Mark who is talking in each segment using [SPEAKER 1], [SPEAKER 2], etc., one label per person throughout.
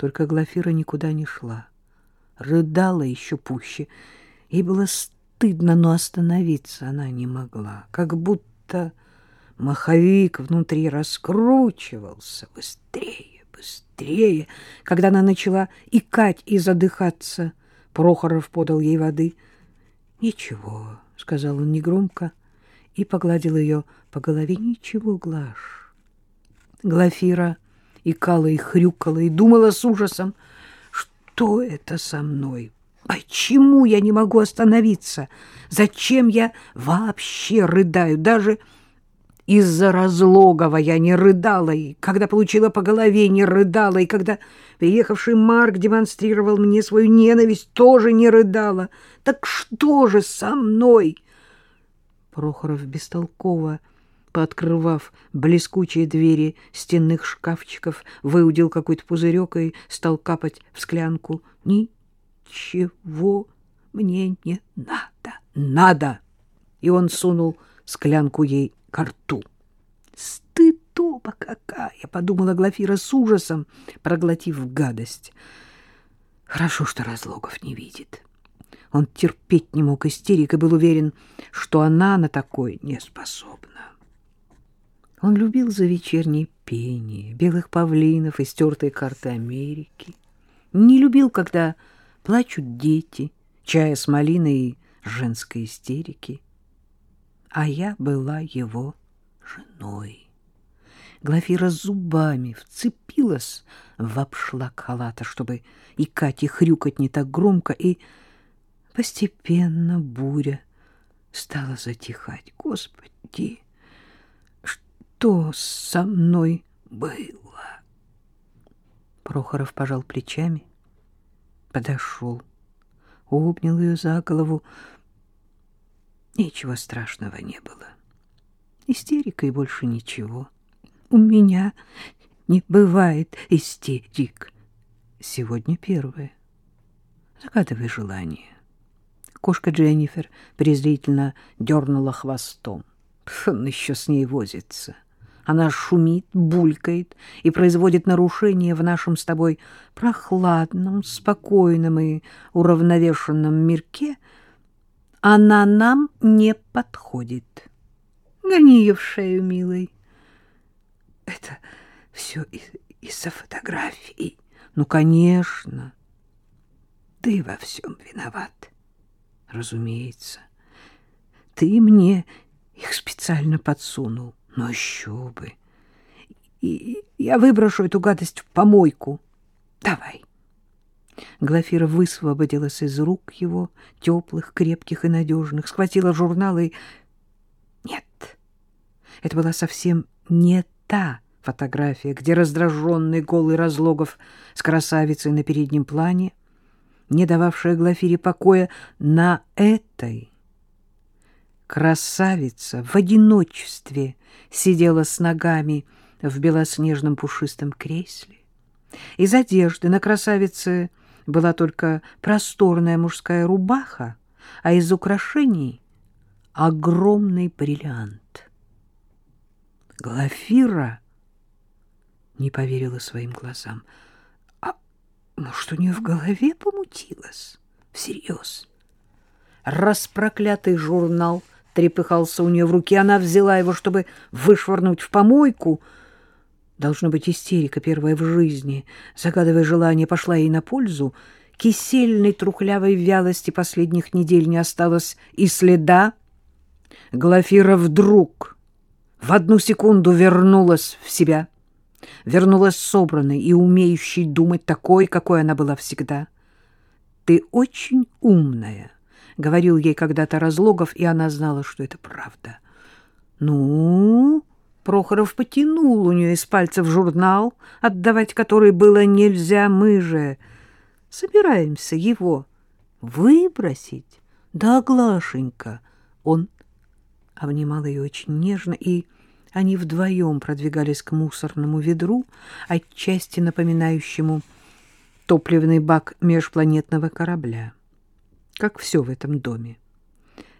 [SPEAKER 1] Только Глафира никуда не шла. Рыдала еще пуще. Ей было стыдно, но остановиться она не могла. Как будто маховик внутри раскручивался быстрее, быстрее. Когда она начала икать и задыхаться, Прохоров подал ей воды. «Ничего», — сказал он негромко и погладил ее по голове. «Ничего, Глаш». Глафира икала и хрюкала и думала с ужасом, что это со мной? Почему я не могу остановиться? Зачем я вообще рыдаю? Даже из-за разлогова я не рыдала, и когда получила по голове, не рыдала, и когда приехавший Марк демонстрировал мне свою ненависть, тоже не рыдала. Так что же со мной? Прохоров бестолково пооткрывав блескучие двери стенных шкафчиков, выудил какой-то пузырек и стал капать в склянку. «Ничего мне не надо, надо!» И он сунул склянку ей к рту. «Стыдоба какая!» — подумала Глафира с ужасом, проглотив гадость. «Хорошо, что Разлогов не видит». Он терпеть не мог истерик и был уверен, что она на такое не способна. Он любил за вечернее пение, белых павлинов и стертые карты Америки. Не любил, когда плачут дети, чая с малиной и женской истерики. А я была его женой. Глафира зубами вцепилась в обшлак халата, чтобы икать и хрюкать не так громко, и постепенно буря стала затихать. Господи! Что со мной было? Прохоров пожал плечами, подошел, обнял ее за голову. Ничего страшного не было. Истерика и больше ничего. У меня не бывает истерик. Сегодня первое. Загадывай желание. Кошка Дженнифер презрительно дернула хвостом. Он еще с ней возится. — она шумит, булькает и производит нарушения в нашем с тобой прохладном, спокойном и уравновешенном мирке. Она нам не подходит. Гони ее в шею, милый. Это все из-за фотографий. Ну, конечно. Ты во всем виноват. Разумеется. Ты мне их специально подсунул. Ну, еще бы. И я выброшу эту гадость в помойку. Давай. Глафира высвободилась из рук его, теплых, крепких и надежных, схватила журнал и... Нет, это была совсем не та фотография, где раздраженный голый Разлогов с красавицей на переднем плане, не дававшая Глафире покоя на этой Красавица в одиночестве сидела с ногами в белоснежном пушистом кресле. Из одежды на красавице была только просторная мужская рубаха, а из украшений — огромный бриллиант. Глафира не поверила своим глазам. А может, у нее в голове помутилось? Всерьез. Распроклятый журнал — трепыхался у нее в руке. Она взяла его, чтобы вышвырнуть в помойку. Должно быть истерика первая в жизни. Загадывая желание, пошла ей на пользу. Кисельной трухлявой вялости последних недель не осталось и следа. Глафира вдруг в одну секунду вернулась в себя. Вернулась собранной и умеющей думать такой, какой она была всегда. «Ты очень умная», говорил ей когда-то Разлогов, и она знала, что это правда. Ну, Прохоров потянул у нее из пальцев журнал, отдавать который было нельзя. Мы же собираемся его выбросить. Да, Глашенька, он обнимал ее очень нежно, и они вдвоем продвигались к мусорному ведру, отчасти напоминающему топливный бак межпланетного корабля как все в этом доме.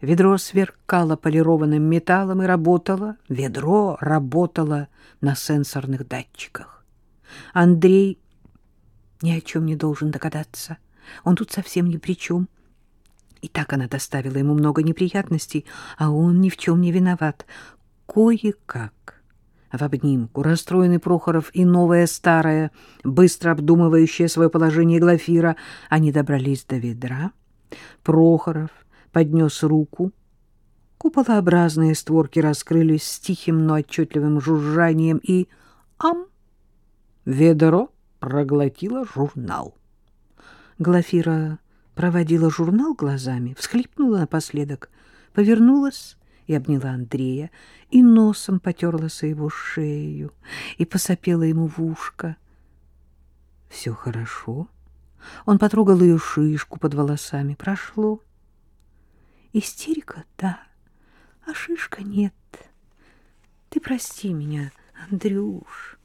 [SPEAKER 1] Ведро сверкало полированным металлом и работало, ведро работало на сенсорных датчиках. Андрей ни о чем не должен догадаться. Он тут совсем ни при чем. И так она доставила ему много неприятностей, а он ни в чем не виноват. Кое-как, в обнимку, расстроенный Прохоров и новая старая, быстро обдумывающая свое положение Глафира, они добрались до ведра. Прохоров поднес руку. Куполообразные створки раскрылись с тихим, но отчетливым жужжанием, и ам! Ведро проглотило журнал. Глафира проводила журнал глазами, всхлипнула напоследок, повернулась и обняла Андрея, и носом потерлась его шею, и посопела ему в ушко. Все хорошо. Он потрогал ее шишку под волосами. Прошло. Истерика, да, а шишка нет. Ты прости меня, Андрюш.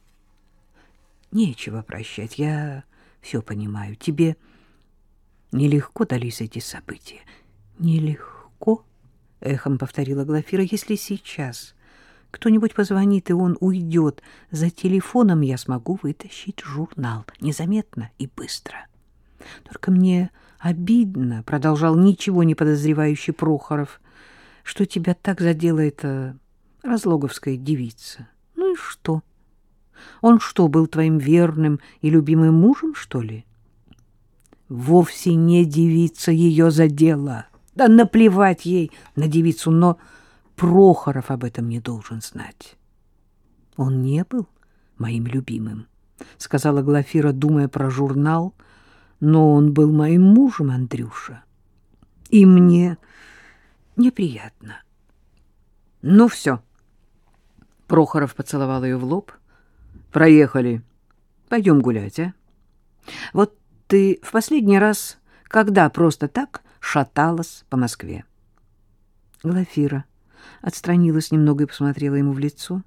[SPEAKER 1] Нечего прощать, я все понимаю. Тебе Нелегко дались эти события. Нелегко, эхом повторила Глафира, если сейчас кто-нибудь позвонит, и он уйдет за телефоном, я смогу вытащить журнал незаметно и быстро. Только мне обидно, продолжал ничего не подозревающий Прохоров, что тебя так задела эта разлоговская девица. Ну и что? Он что, был твоим верным и любимым мужем, что ли? вовсе не девица ее задела. Да наплевать ей на девицу, но Прохоров об этом не должен знать. Он не был моим любимым, сказала Глафира, думая про журнал, но он был моим мужем, Андрюша. И мне неприятно. Ну все. Прохоров поцеловал ее в лоб. Проехали. Пойдем гулять, а? Вот ты в последний раз когда просто так шаталась по Москве? Глафира отстранилась немного и посмотрела ему в лицо.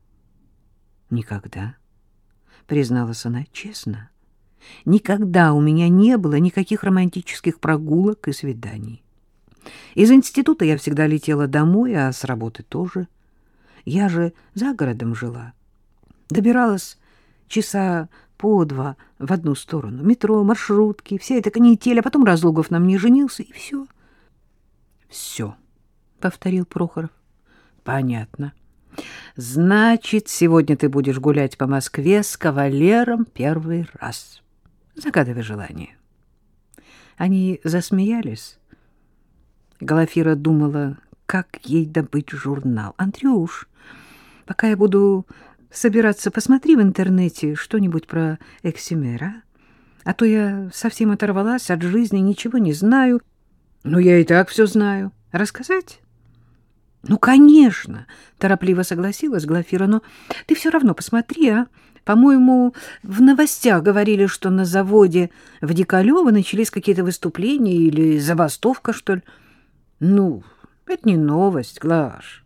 [SPEAKER 1] Никогда, призналась она честно. Никогда у меня не было никаких романтических прогулок и свиданий. Из института я всегда летела домой, а с работы тоже. Я же за городом жила. Добиралась часа по два в одну сторону. Метро, маршрутки, вся эта канитель, а потом Разлогов нам не женился, и все. — Все, — повторил Прохоров. — Понятно. Значит, сегодня ты будешь гулять по Москве с кавалером первый раз. Загадывай желание. Они засмеялись. Глафира думала, как ей добыть журнал. — Андрюш, пока я буду собираться, посмотри в интернете что-нибудь про Эксимера. А то я совсем оторвалась от жизни, ничего не знаю. Ну, я и так все знаю. Рассказать? Ну, конечно, торопливо согласилась Глафира, но ты все равно посмотри, а. По-моему, в новостях говорили, что на заводе в Дикалево начались какие-то выступления или забастовка, что ли. Ну, это не новость, Глаш.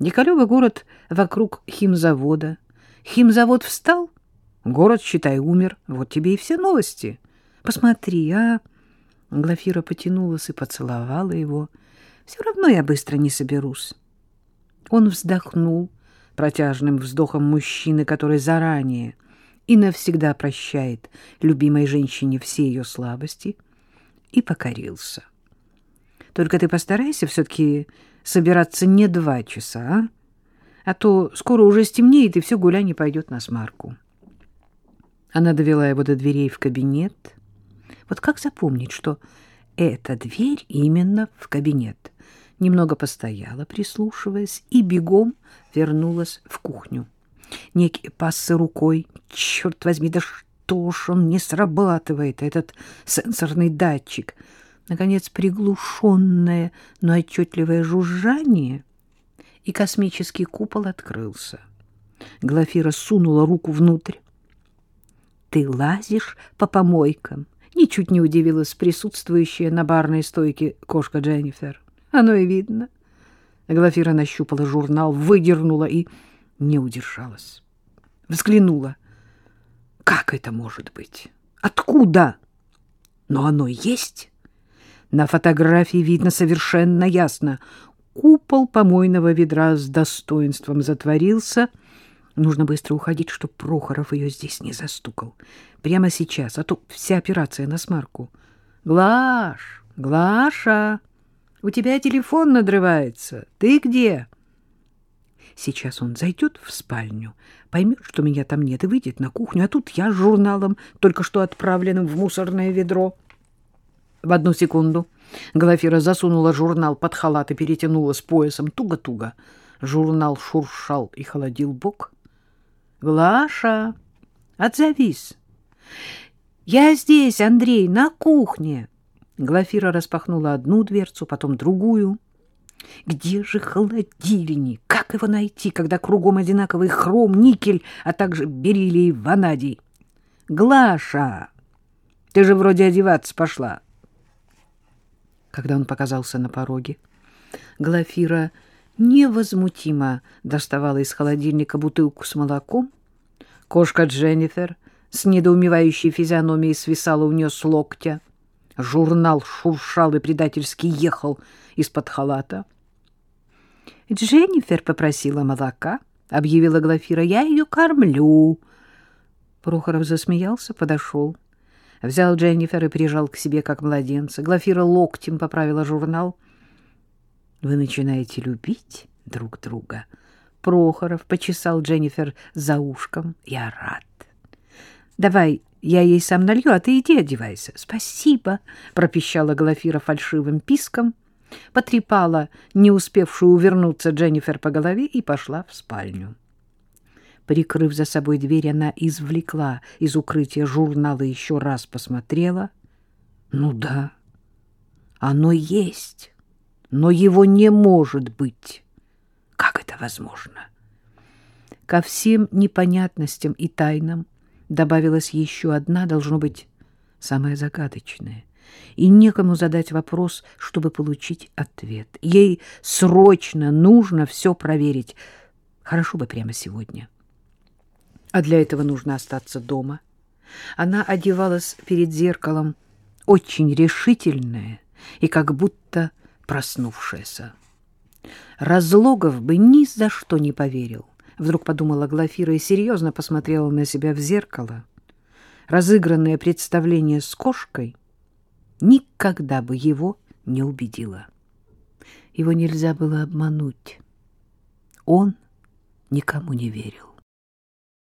[SPEAKER 1] Дикалево — город вокруг химзавода. Химзавод встал, город, считай, умер. Вот тебе и все новости. Посмотри, а... Глафира потянулась и поцеловала его. Все равно я быстро не соберусь. Он вздохнул протяжным вздохом мужчины, который заранее и навсегда прощает любимой женщине все ее слабости, и покорился. Только ты постарайся все-таки собираться не два часа, а? А то скоро уже стемнеет, и все гуляние пойдет на смарку. Она довела его до дверей в кабинет. Вот как запомнить, что эта дверь именно в кабинет? Немного постояла, прислушиваясь, и бегом вернулась в кухню. Некий пассы рукой. Черт возьми, да что ж он не срабатывает, этот сенсорный датчик — наконец, приглушенное, но отчетливое жужжание, и космический купол открылся. Глафира сунула руку внутрь. «Ты лазишь по помойкам», — ничуть не удивилась присутствующая на барной стойке кошка Дженнифер. «Оно и видно». Глафира нащупала журнал, выдернула и не удержалась. Взглянула. «Как это может быть? Откуда? Но оно есть». На фотографии видно совершенно ясно. Купол помойного ведра с достоинством затворился, Нужно быстро уходить, чтобы Прохоров ее здесь не застукал. Прямо сейчас, а то вся операция на смарку. Глаш, Глаша, у тебя телефон надрывается. Ты где? Сейчас он зайдет в спальню, поймет, что меня там нет, и выйдет на кухню, а тут я с журналом, только что отправленным в мусорное ведро. В одну секунду Глафира засунула журнал под халат и перетянула с поясом туго-туго. Журнал шуршал и холодил бок. — Глаша, отзовись. — Я здесь, Андрей, на кухне. Глафира распахнула одну дверцу, потом другую. Где же холодильник? Как его найти, когда кругом одинаковый хром, никель, а также бериллий, ванадий? Глаша, ты же вроде одеваться пошла. Когда он показался на пороге, Глафира невозмутимо доставала из холодильника бутылку с молоком. Кошка Дженнифер с недоумевающей физиономией свисала у нее с локтя. Журнал шуршал и предательски ехал из-под халата. «Дженнифер попросила молока», — объявила Глафира. «Я ее кормлю». Прохоров засмеялся, подошел. Взял Дженнифер и прижал к себе, как младенца. Глафира локтем поправила журнал. «Вы начинаете любить друг друга?» Прохоров почесал Дженнифер за ушком. «Я рад. Давай я ей сам налью, а ты иди одевайся. — Спасибо, — пропищала Глафира фальшивым писком, потрепала не успевшую увернуться Дженнифер по голове и пошла в спальню. Прикрыв за собой дверь, она извлекла из укрытия журнала и еще раз посмотрела. Ну да, оно есть, но его не может быть. Как это возможно? Ко всем непонятностям и тайнам добавилась еще одна, должно быть, самая загадочная. И некому задать вопрос, чтобы получить ответ. Ей срочно нужно все проверить. Хорошо бы прямо сегодня. А для этого нужно остаться дома. Она одевалась перед зеркалом, очень решительная и как будто проснувшаяся. Разлогов бы ни за что не поверил. Вдруг подумала Глафира и серьезно посмотрела на себя в зеркало. Разыгранное представление с кошкой никогда бы его не убедило. Его нельзя было обмануть. Он никому не верил.